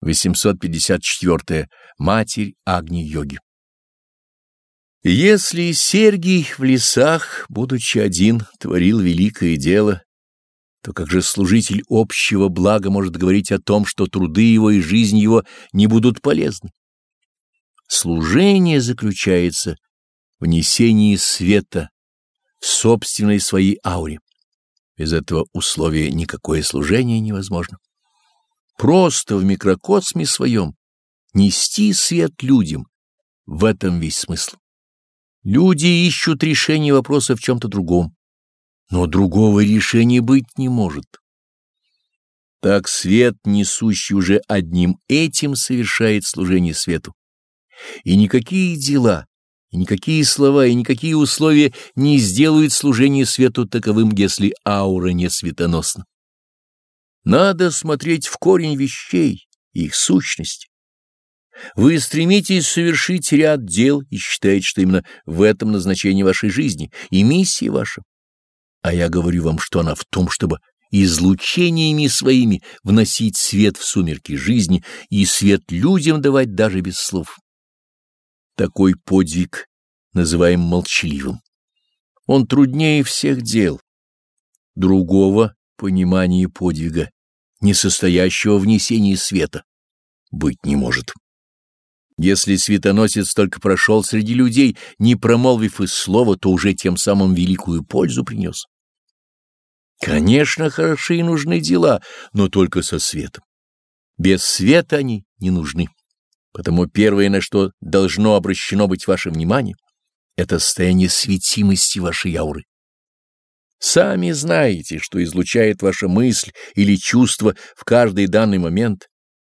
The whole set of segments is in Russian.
854. Матерь Агни-йоги. Если Сергий в лесах, будучи один, творил великое дело, то как же служитель общего блага может говорить о том, что труды его и жизнь его не будут полезны? Служение заключается в несении света в собственной своей ауре. Без этого условия никакое служение невозможно. Просто в микрокосме своем нести свет людям — в этом весь смысл. Люди ищут решение вопроса в чем-то другом, но другого решения быть не может. Так свет, несущий уже одним этим, совершает служение свету. И никакие дела, и никакие слова, и никакие условия не сделают служение свету таковым, если аура не светоносна. Надо смотреть в корень вещей, их сущность. Вы стремитесь совершить ряд дел и считаете, что именно в этом назначение вашей жизни и миссия ваша. А я говорю вам, что она в том, чтобы излучениями своими вносить свет в сумерки жизни и свет людям давать даже без слов. Такой подвиг называем молчаливым. Он труднее всех дел. Другого понимания подвига, не состоящего в несении света, быть не может. Если светоносец только прошел среди людей, не промолвив и слова, то уже тем самым великую пользу принес. Конечно, хороши и нужны дела, но только со светом. Без света они не нужны. Потому первое, на что должно обращено быть ваше внимание, это состояние светимости вашей ауры. Сами знаете, что излучает ваша мысль или чувство в каждый данный момент,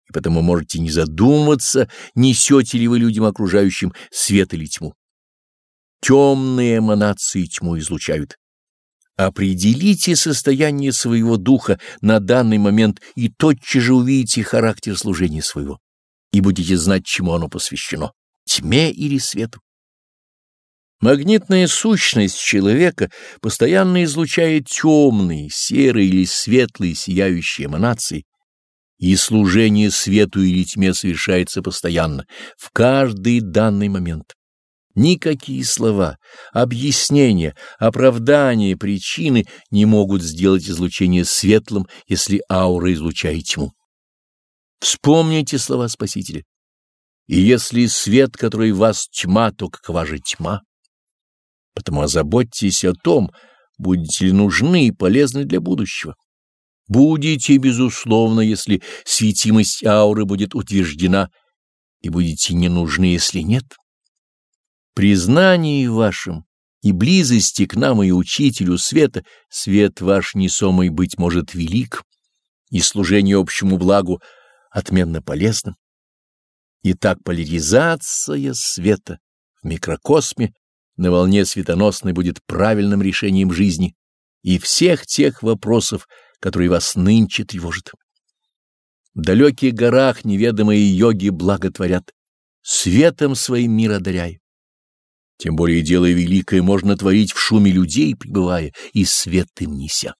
и потому можете не задумываться, несете ли вы людям окружающим свет или тьму. Темные эманации тьму излучают. Определите состояние своего духа на данный момент и тотчас же увидите характер служения своего, и будете знать, чему оно посвящено — тьме или свету. Магнитная сущность человека постоянно излучает темные, серые или светлые сияющие эманации, и служение свету или тьме совершается постоянно, в каждый данный момент. Никакие слова, объяснения, оправдания, причины не могут сделать излучение светлым, если аура излучает тьму. Вспомните слова Спасителя. И если свет, который в вас тьма, то какова же тьма? Потому озаботьтесь о том, будете ли нужны и полезны для будущего. Будете, безусловно, если светимость ауры будет утверждена, и будете не нужны, если нет. Признании вашим и близости к нам и учителю света свет ваш несомый быть может велик, и служение общему благу отменно полезным. Итак, поляризация света в микрокосме на волне светоносной будет правильным решением жизни и всех тех вопросов, которые вас нынче тревожат. В далеких горах неведомые йоги благотворят, светом своим мир одаряя. Тем более дело великое можно творить в шуме людей, пребывая, и свет им неся.